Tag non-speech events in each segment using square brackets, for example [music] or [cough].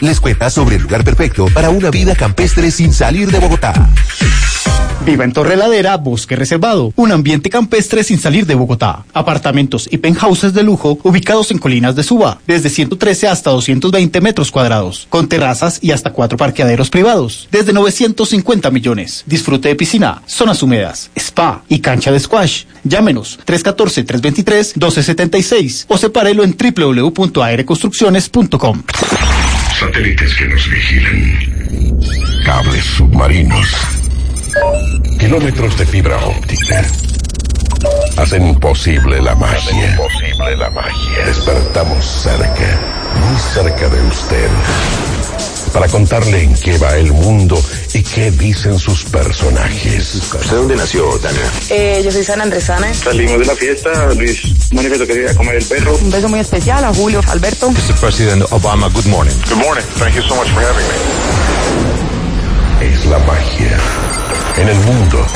Les cuenta sobre el lugar perfecto para una vida campestre sin salir de Bogotá. Viva en Torre Ladera, Bosque Reservado, un ambiente campestre sin salir de Bogotá. Apartamentos y penthouses de lujo ubicados en colinas de Suba, desde 113 hasta 220 metros cuadrados, con terrazas y hasta cuatro parqueaderos privados, desde 950 millones. Disfrute de piscina, zonas húmedas, spa y cancha de squash. Llámenos 314-323-1276 o sepárelo en www.aireconstrucciones.com. Satélites que nos vigilan. Cables submarinos Kilómetros de fibra óptica hacen posible la magia. posible la magia. Despertamos cerca, muy cerca de usted, para contarle en qué va el mundo y qué dicen sus personajes. ¿De dónde nació, Tania? Eh, yo soy Sana Andresana. Salimos de la fiesta, Luis manifestó que quería comer el perro. Un beso muy especial a Julio, Alberto. Mr. President Obama, good morning. Good morning. Thank you so much for having me. Es la magia en el mundo,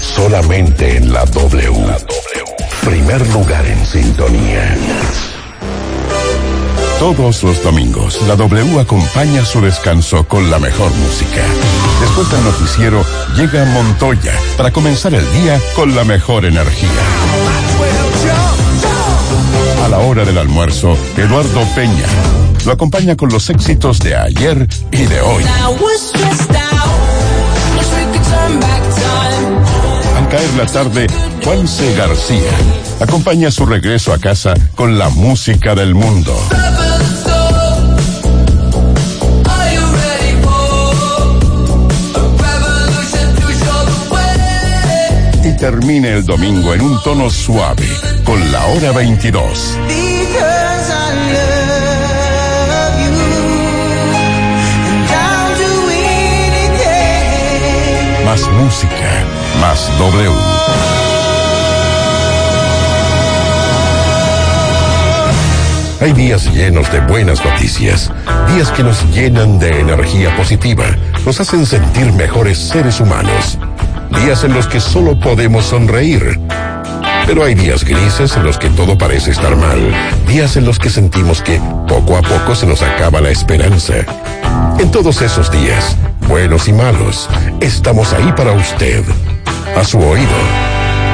solamente en la W. La w. Primer lugar en sintonía. Todos los domingos, la W acompaña su descanso con la mejor música. Después del noticiero, llega Montoya para comenzar el día con la mejor energía. A la hora del almuerzo, Eduardo Peña lo acompaña con los éxitos de ayer y de hoy. Al caer la tarde, Juanse García acompaña su regreso a casa con la música del mundo. Termine el domingo en un tono suave con la hora 22. Más música, más W. Hay días llenos de buenas noticias, días que nos llenan de energía positiva, nos hacen sentir mejores seres humanos, días en los que solo podemos sonreír. Pero hay días grises en los que todo parece estar mal, días en los que sentimos que poco a poco se nos acaba la esperanza. En todos esos días, buenos y malos, estamos ahí para usted. A su oído,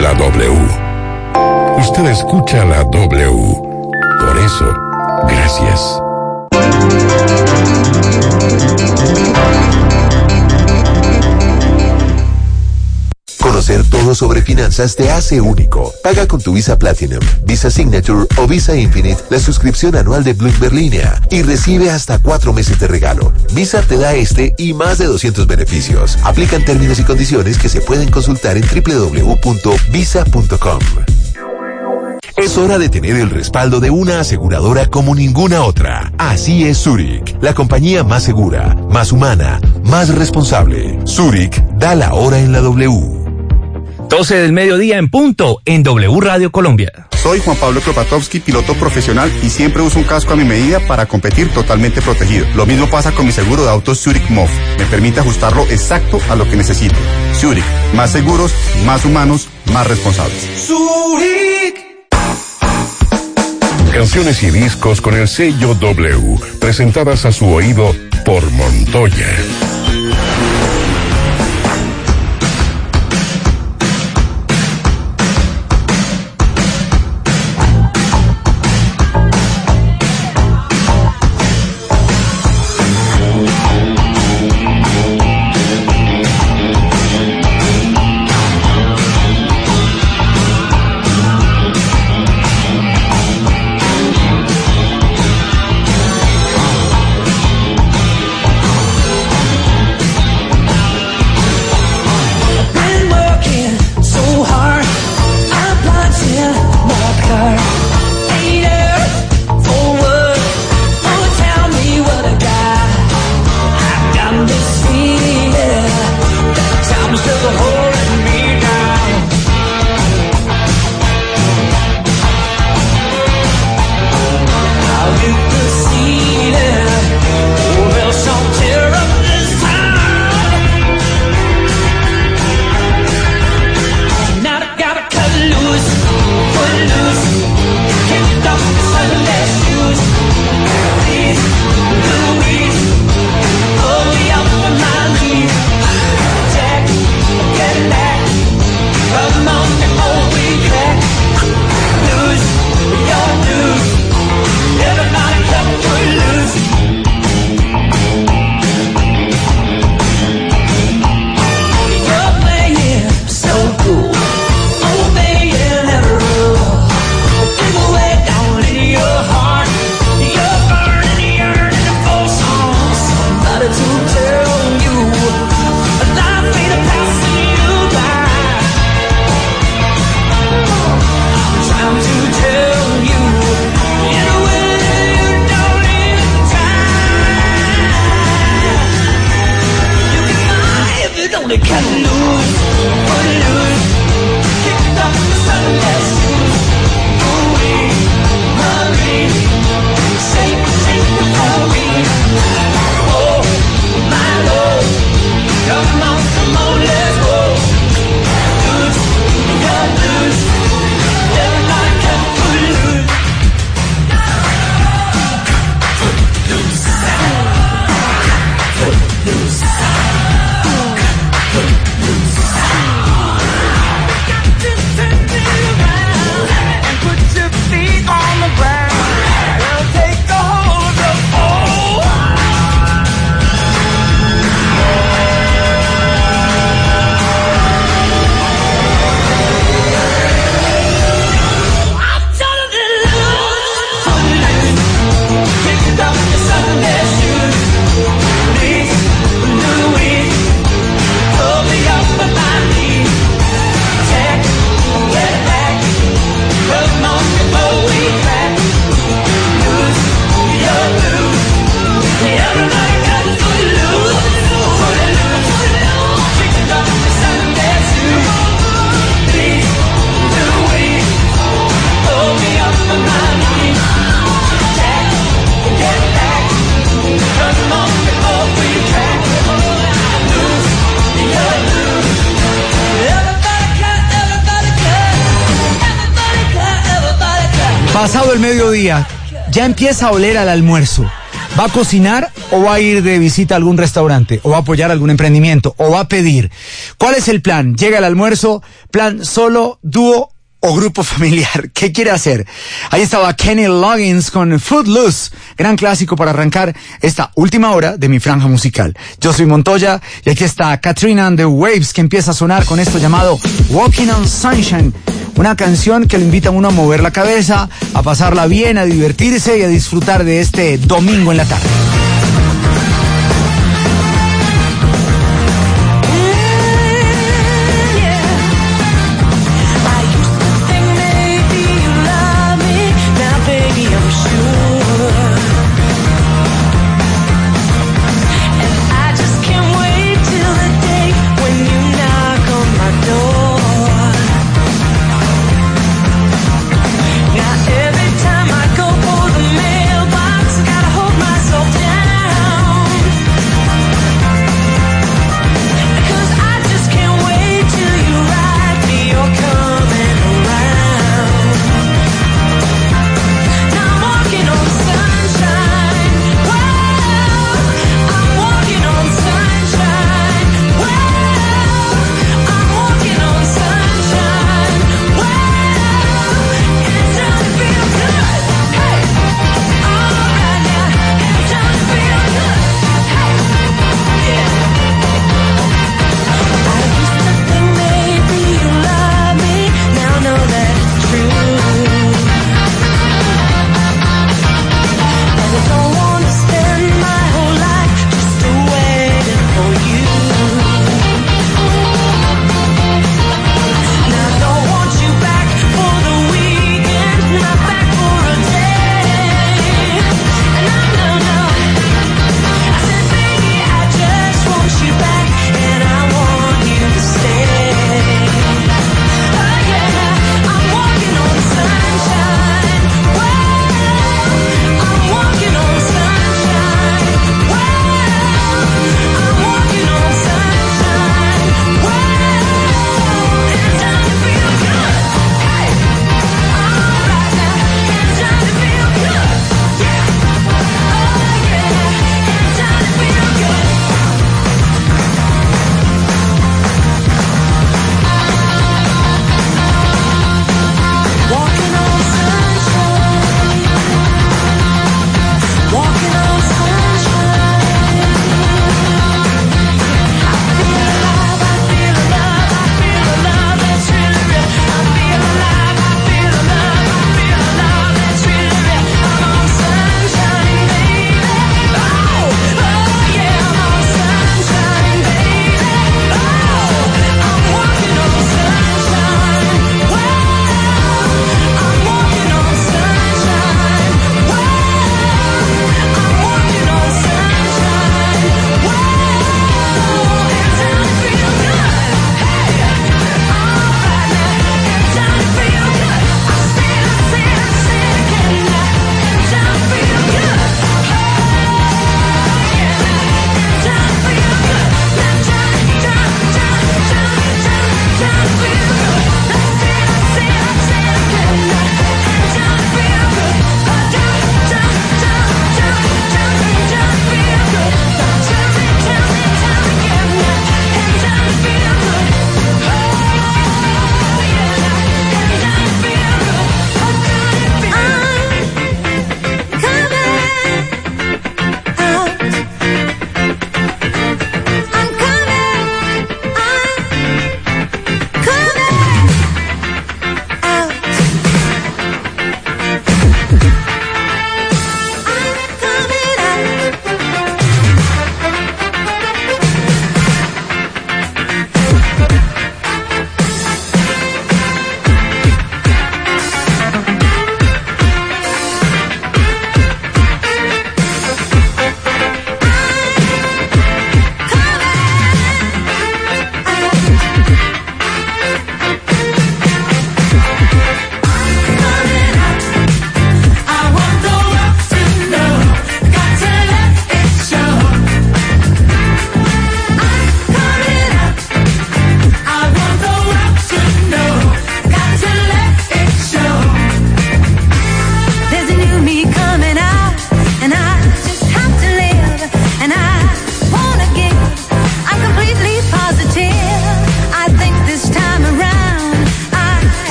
la W. Usted escucha la W. Por eso, gracias. Todo sobre finanzas te hace único. Paga con tu Visa Platinum, Visa Signature o Visa Infinite la suscripción anual de Bloomberg Línea y recibe hasta cuatro meses de regalo. Visa te da este y más de 200 beneficios. Aplican términos y condiciones que se pueden consultar en www.visa.com. Es hora de tener el respaldo de una aseguradora como ninguna otra. Así es Zurich, la compañía más segura, más humana, más responsable. Zurich da la hora en la W. 12 del mediodía en punto en W Radio Colombia. Soy Juan Pablo Kropatowski, piloto profesional y siempre uso un casco a mi medida para competir totalmente protegido. Lo mismo pasa con mi seguro de autos Zurich MOV. Me permite ajustarlo exacto a lo que necesito. Zurich, más seguros, más humanos, más responsables. Zurich. Canciones y discos con el sello W, presentadas a su oído por Montoya. Ya empieza a oler al almuerzo. ¿Va a cocinar o va a ir de visita a algún restaurante? ¿O va a apoyar algún emprendimiento? ¿O va a pedir? ¿Cuál es el plan? Llega el almuerzo, plan solo, dúo o grupo [laughs] familiar. ¿Qué quiere hacer? Ahí estaba Kenny Loggins con Footloose, gran clásico para arrancar esta última hora de mi franja musical. Yo soy Montoya y aquí está Katrina and the Waves que empieza a sonar con esto llamado Walking on Sunshine. Una canción que le invita a uno a mover la cabeza, a pasarla bien, a divertirse y a disfrutar de este domingo en la tarde.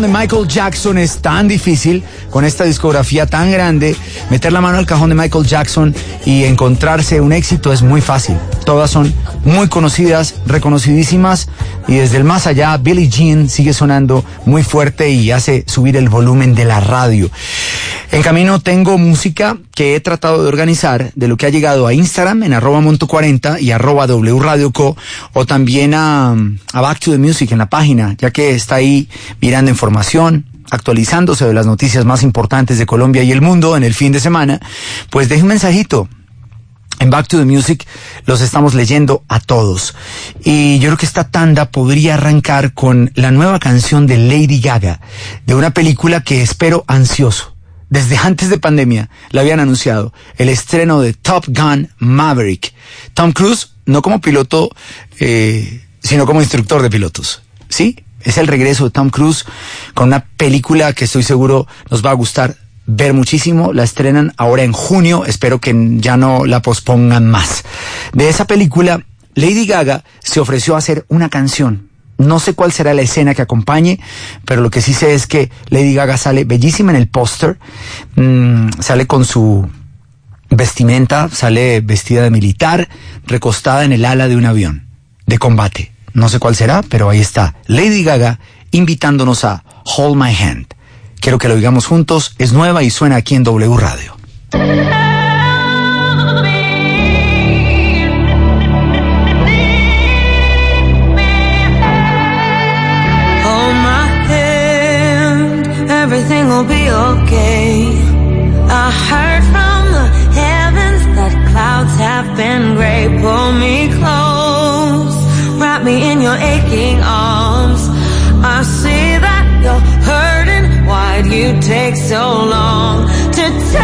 De Michael Jackson es tan difícil, con esta discografía tan grande, meter la mano al cajón de Michael Jackson y encontrarse un éxito es muy fácil. Todas son muy conocidas, reconocidísimas y desde el más allá Billie Jean sigue sonando muy fuerte y hace subir el volumen de la radio. En camino tengo música que he tratado de organizar de lo que ha llegado a Instagram en arroba monto40 y arroba W Radio Co o también a, a Back to the Music en la página, ya que está ahí mirando información, actualizándose de las noticias más importantes de Colombia y el mundo en el fin de semana, pues deje un mensajito. En Back to the Music los estamos leyendo a todos. Y yo creo que esta tanda podría arrancar con la nueva canción de Lady Gaga, de una película que espero ansioso. Desde antes de pandemia la habían anunciado, el estreno de Top Gun Maverick. Tom Cruise, no como piloto, eh, sino como instructor de pilotos. ¿Sí? Es el regreso de Tom Cruise con una película que estoy seguro nos va a gustar ver muchísimo. La estrenan ahora en junio. Espero que ya no la pospongan más. De esa película, Lady Gaga se ofreció a hacer una canción. No sé cuál será la escena que acompañe, pero lo que sí sé es que Lady Gaga sale bellísima en el póster. Mm, sale con su vestimenta, sale vestida de militar, recostada en el ala de un avión de combate. No sé cuál será, pero ahí está. Lady Gaga invitándonos a Hold My Hand. Quiero que lo digamos juntos. Es nueva y suena aquí en W Radio. Will be okay. I heard from the heavens that clouds have been gray. Pull me close, wrap me in your aching arms. I see that you're hurting. Why'd you take so long to tell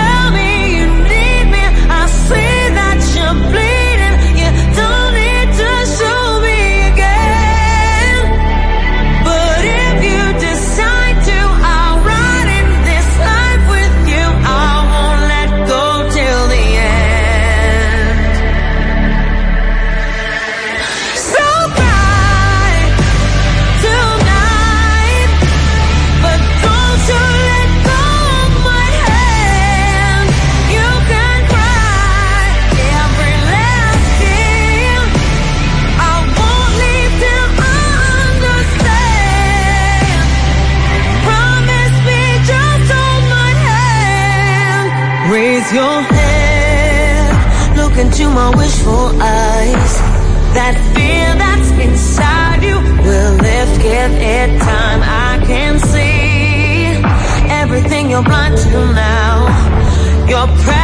Run till now. You're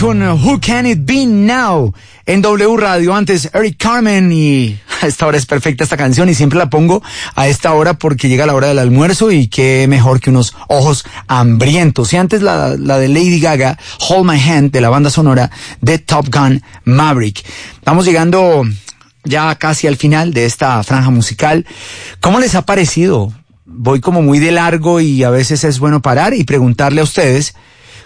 con uh, Who Can It Be Now en W Radio. Antes Eric Carmen y [laughs] a esta hora es perfecta esta canción y siempre la pongo a esta hora porque llega la hora del almuerzo y qué mejor que unos ojos hambrientos. Y antes la, la de Lady Gaga, Hold My Hand de la banda sonora de Top Gun Maverick. Estamos llegando ya casi al final de esta franja musical. ¿Cómo les ha parecido? Voy como muy de largo y a veces es bueno parar y preguntarle a ustedes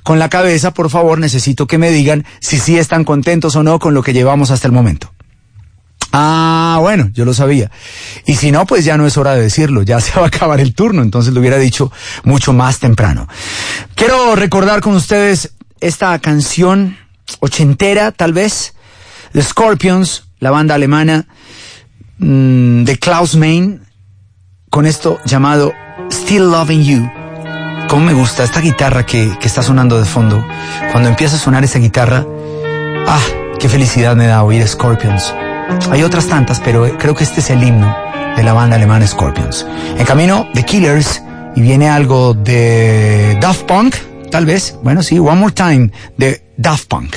con la cabeza, por favor, necesito que me digan si sí están contentos o no con lo que llevamos hasta el momento. Ah, bueno, yo lo sabía. Y si no, pues ya no es hora de decirlo, ya [laughs] se va a acabar el turno, entonces lo hubiera dicho mucho más temprano. Quiero recordar con ustedes esta canción ochentera, tal vez, The Scorpions, la banda alemana mmm, de Klaus Main, con esto llamado Still Loving You. ¿Cómo me gusta esta guitarra que, que está sonando de fondo? Cuando empieza a sonar esa guitarra, ah, qué felicidad me da oír Scorpions. Hay otras tantas, pero creo que este es el himno de la banda alemana Scorpions. En camino, The Killers, y viene algo de Daft Punk, tal vez. Bueno, sí, One More Time, de Daft Punk.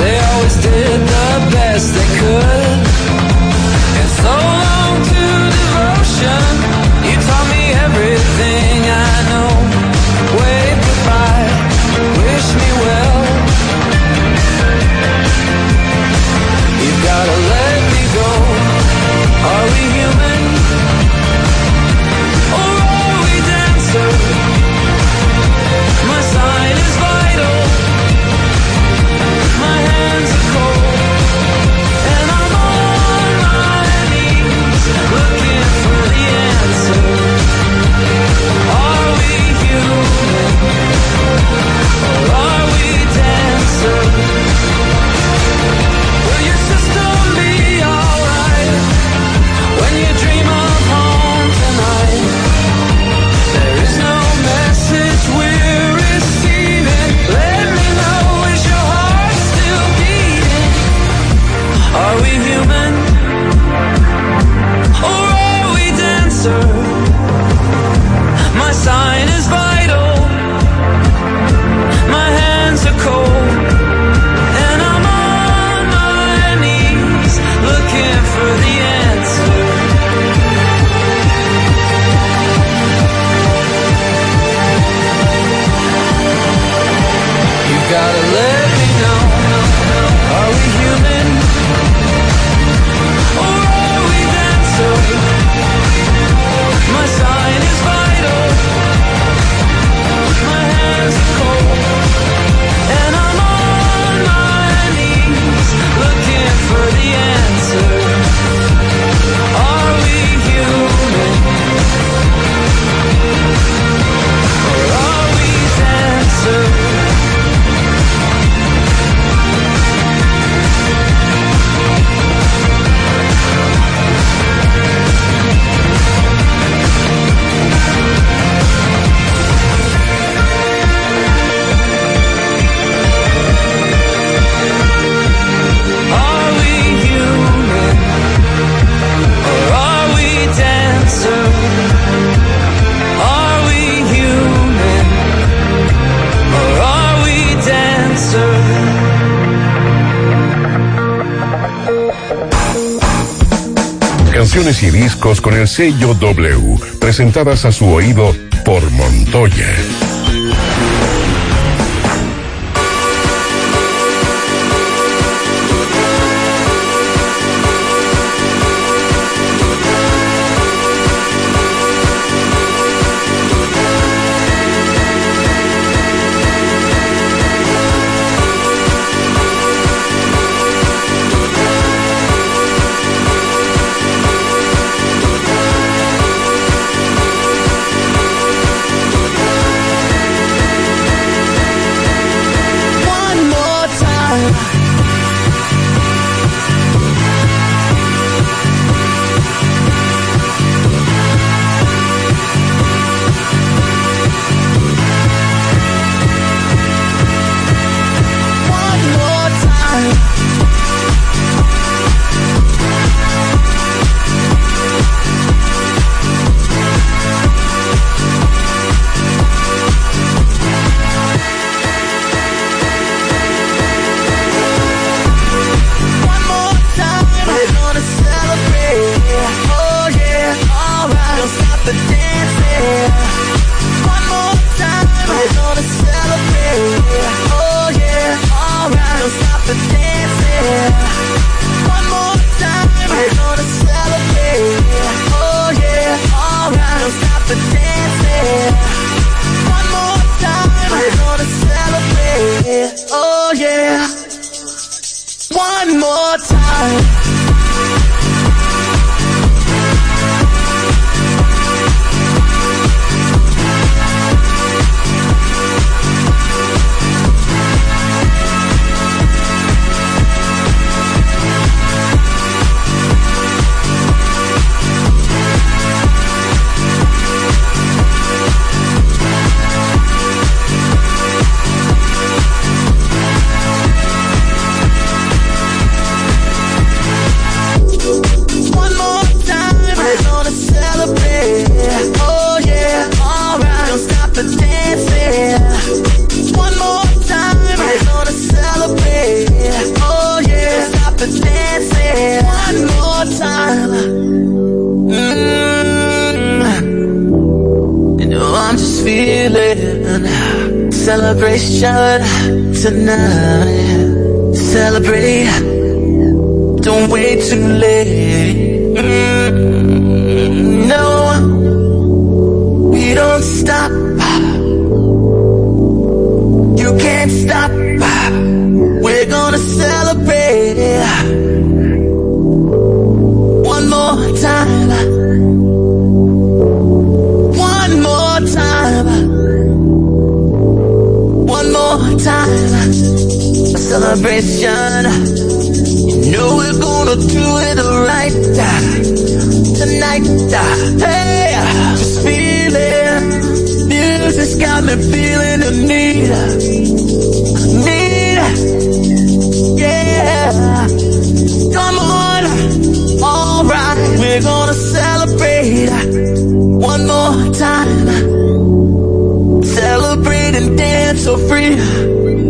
They always did the best they could. And so sello W, presentadas a su oído por Montoya. Celebration tonight. Celebrate. Don't wait too late. Mm, no, we don't stop. Celebration. You know we're gonna do it right tonight. Hey, just feeling. Music's got me feeling the need. Need. Yeah. Come on. Alright, we're gonna celebrate one more time. Celebrate and dance so free.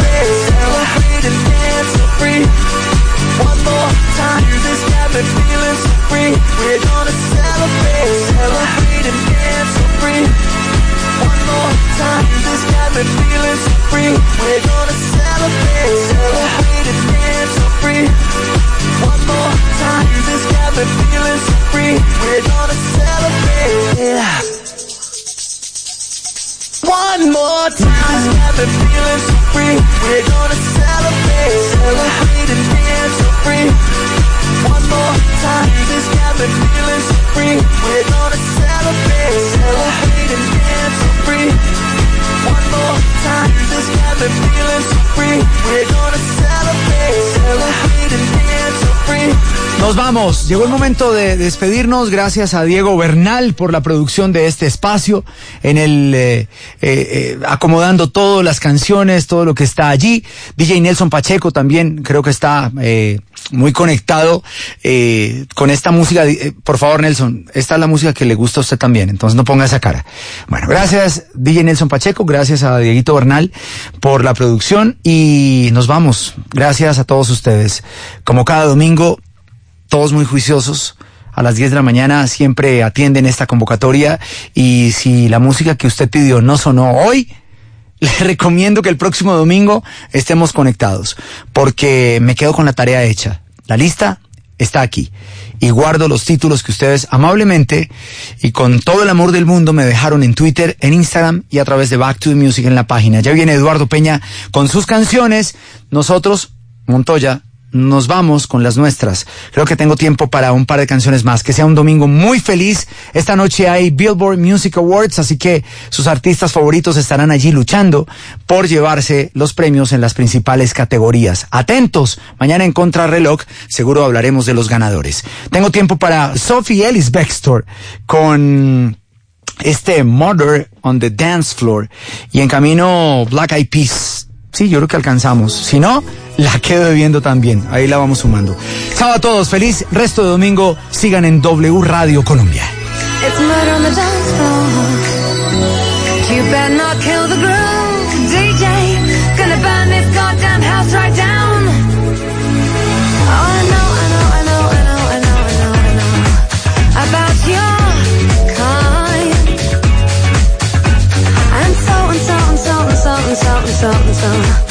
Llegó el momento de despedirnos. Gracias a Diego Bernal por la producción de este espacio, en el eh, eh, eh, acomodando todas las canciones, todo lo que está allí. DJ Nelson Pacheco también creo que está eh, muy conectado eh, con esta música. Eh, por favor, Nelson, esta es la música que le gusta a usted también, entonces no ponga esa cara. Bueno, gracias DJ Nelson Pacheco, gracias a Dieguito Bernal por la producción y nos vamos. Gracias a todos ustedes. Como cada domingo, todos muy juiciosos. A las 10 de la mañana siempre atienden esta convocatoria y si la música que usted pidió no sonó hoy, [laughs] le recomiendo que el próximo domingo estemos conectados porque me quedo con la tarea hecha. La lista está aquí y guardo los títulos que ustedes amablemente y con todo el amor del mundo me dejaron en Twitter, en Instagram y a través de Back to the Music en la página. Ya viene Eduardo Peña con sus canciones. Nosotros, Montoya, nos vamos con las nuestras. Creo que tengo tiempo para un par de canciones más. Que sea un domingo muy feliz. Esta noche hay Billboard Music Awards, así que sus artistas favoritos estarán allí luchando por llevarse los premios en las principales categorías. Atentos, mañana en Contrarreloj seguro hablaremos de los ganadores. Tengo tiempo para Sophie Ellis Bextor con este Murder on the Dance Floor y en camino Black Eyed Peas Sí, yo creo que alcanzamos. Si no, la quedo debiendo también. Ahí la vamos sumando. Chao a todos. Feliz resto de domingo. Sigan en W Radio Colombia. something, something.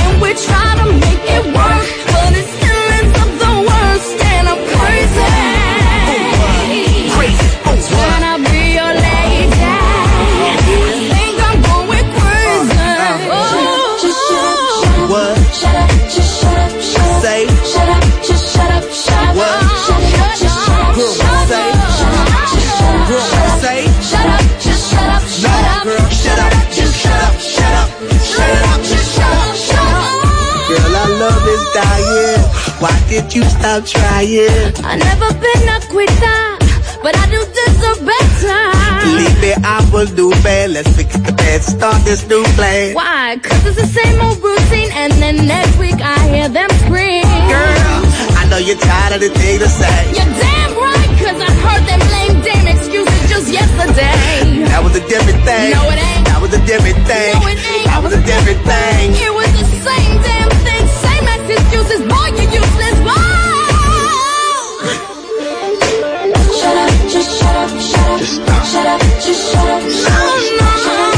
Why you stop trying? I never been a quitter, but I do deserve better. Believe me, I will do bad. Let's fix the bed, start this new plan. Why? Cause it's the same old routine, and then next week I hear them scream. Girl, I know you're tired of the thing to say. You're damn right, cause I heard them lame damn excuses just yesterday. That was a different thing. No, it ain't. That was a different thing. No, it ain't. That was a different thing. It was the same damn Just stop. Shut up, just shut up, shut up. Shut up,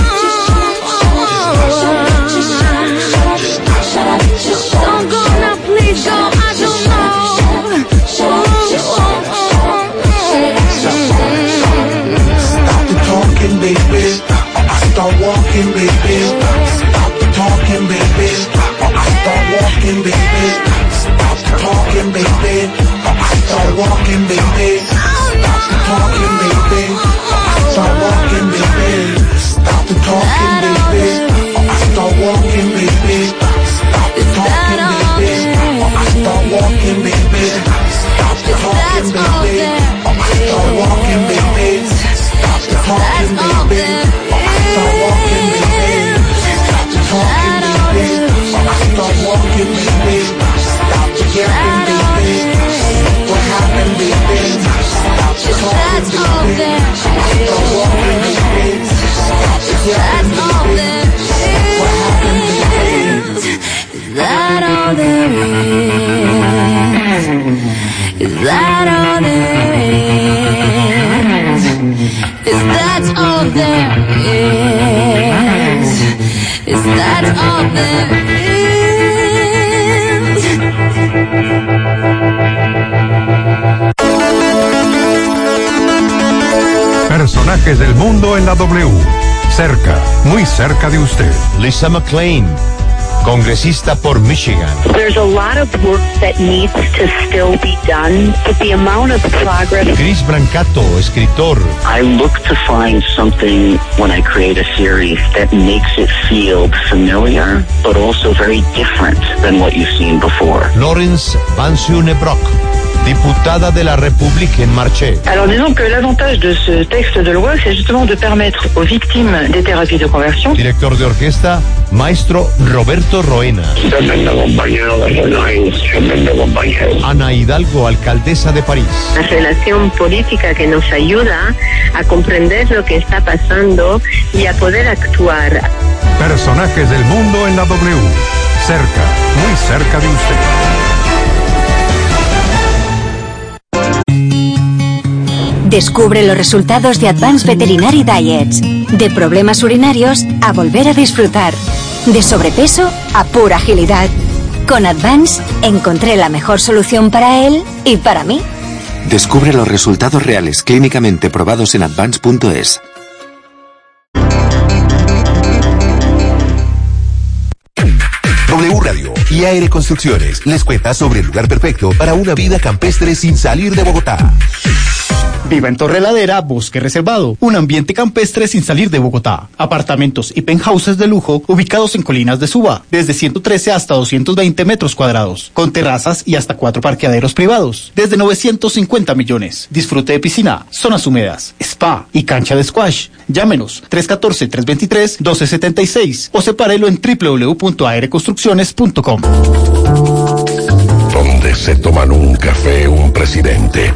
En la W. Cerca, muy cerca de usted. Lisa McClain, congresista por Michigan. There's a lot of work that needs to still be done, but the amount of progress. Chris Brancato, escritor. I look to find something when I create a series that makes it feel familiar, but also very different than what you've seen before. Lawrence Van Brock, diputada de la République en Marché. Alors disons que l'avantage de ce texte de loi, c'est justement de permettre aux victimes des thérapies de conversion Director de orquesta, maestro Roberto Roena. Tremendo compañero de compañero. Ana Hidalgo, alcaldesa de París. La relación política que nos ayuda a comprender lo que está pasando y a poder actuar. Personajes del mundo en la W. Cerca, muy cerca de usted. Descubre los resultados de Advanced Veterinary Diets. De problemas urinarios a volver a disfrutar. De sobrepeso a pura agilidad. Con Advance encontré la mejor solución para él y para mí. Descubre los resultados reales clínicamente probados en advance.es. W Radio y Aire Construcciones les cuenta sobre el lugar perfecto para una vida campestre sin salir de Bogotá. Viva en Torre Ladera, Bosque Reservado, un ambiente campestre sin salir de Bogotá. Apartamentos y penthouses de lujo ubicados en colinas de Suba, desde 113 hasta 220 metros cuadrados, con terrazas y hasta cuatro parqueaderos privados, desde 950 millones. Disfrute de piscina, zonas húmedas, spa y cancha de squash. Llámenos 314-323-1276 o sepárelo en www.aireconstrucciones.com. Donde se toman un café un presidente,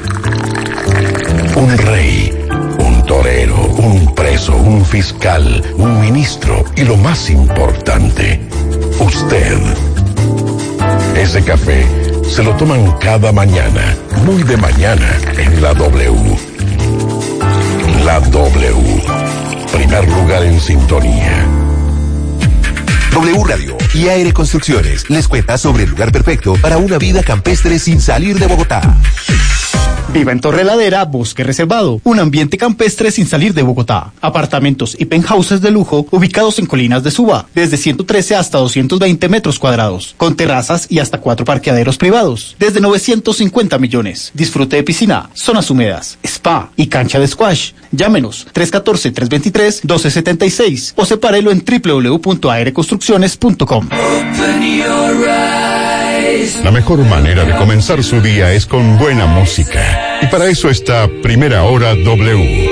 un rey, un torero, un preso, un fiscal, un ministro y lo más importante, usted. Ese café se lo toman cada mañana, muy de mañana, en la W. La W. Primer lugar en sintonía. W Radio y Aire Construcciones les cuenta sobre el lugar perfecto para una vida campestre sin salir de Bogotá. Viva en Torre Ladera, Bosque Reservado, un ambiente campestre sin salir de Bogotá. Apartamentos y penthouses de lujo ubicados en colinas de Suba, desde 113 hasta 220 metros cuadrados, con terrazas y hasta cuatro parqueaderos privados, desde 950 millones. Disfrute de piscina, zonas húmedas, spa y cancha de squash. Llámenos 314-323-1276 o sepárelo en www.aireconstrucciones.com. La mejor manera de comenzar su día es con buena música. Y para eso está Primera Hora W.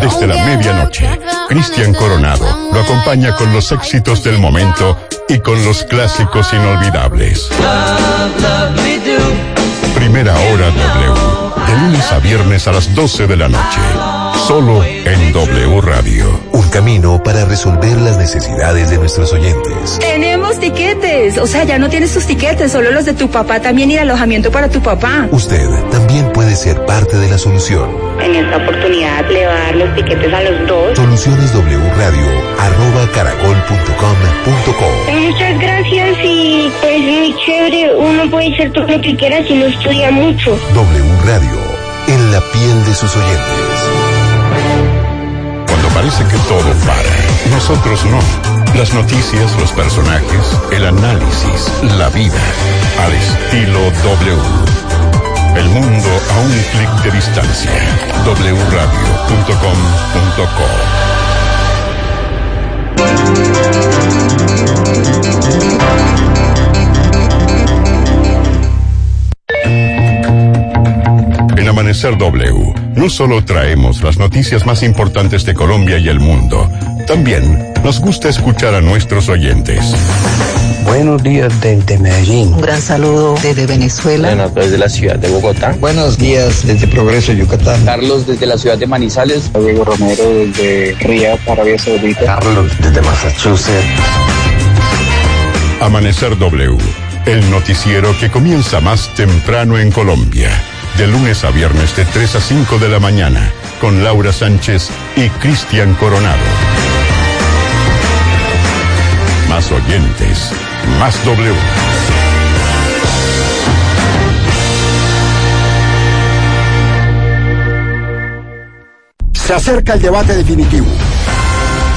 Desde la medianoche, Cristian Coronado lo acompaña con los éxitos del momento y con los clásicos inolvidables. Primera Hora W. De lunes a viernes a las 12 de la noche. Solo en W Radio. Un camino para resolver las necesidades de nuestros oyentes. Tenemos tiquetes, o sea, ya no tienes tus tiquetes, solo los de tu papá también y alojamiento para tu papá. Usted también puede ser parte de la solución. En esta oportunidad le va a dar los tiquetes a los dos. Soluciones W Radio, arroba caracol.com.co. Muchas gracias y pues muy chévere, uno puede ser todo lo que quiera si no estudia mucho. W Radio, en la piel de sus oyentes. Parece que todo para, nosotros no. Las noticias, los personajes, el análisis, la vida, al estilo W. El mundo a un clic de distancia. wradio.com.co. Amanecer W, no solo traemos las noticias más importantes de Colombia y el mundo, también nos gusta escuchar a nuestros oyentes. Buenos días desde Medellín. Un gran saludo desde Venezuela. Buenas desde la ciudad de Bogotá. Buenos días desde Progreso, Yucatán. Carlos desde la ciudad de Manizales. Diego Romero desde Riyadh, Arabia Saudita. Carlos desde Massachusetts. Amanecer W, el noticiero que comienza más temprano en Colombia. De lunes a viernes de 3 a 5 de la mañana, con Laura Sánchez y Cristian Coronado. Más oyentes, más W. Se acerca el debate definitivo.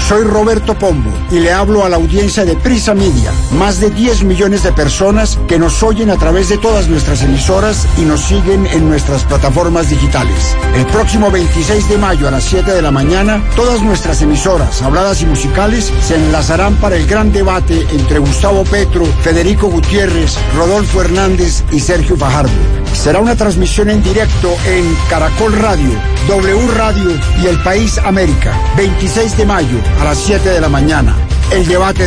Soy Roberto Pombo y le hablo a la audiencia de Prisa Media, más de 10 millones de personas que nos oyen a través de todas nuestras emisoras y nos siguen en nuestras plataformas digitales. El próximo 26 de mayo a las 7 de la mañana, todas nuestras emisoras, habladas y musicales, se enlazarán para el gran debate entre Gustavo Petro, Federico Gutiérrez, Rodolfo Hernández y Sergio Fajardo. Será una transmisión en directo en Caracol Radio, W Radio y El País América, 26 de mayo a las 7 de la mañana. El debate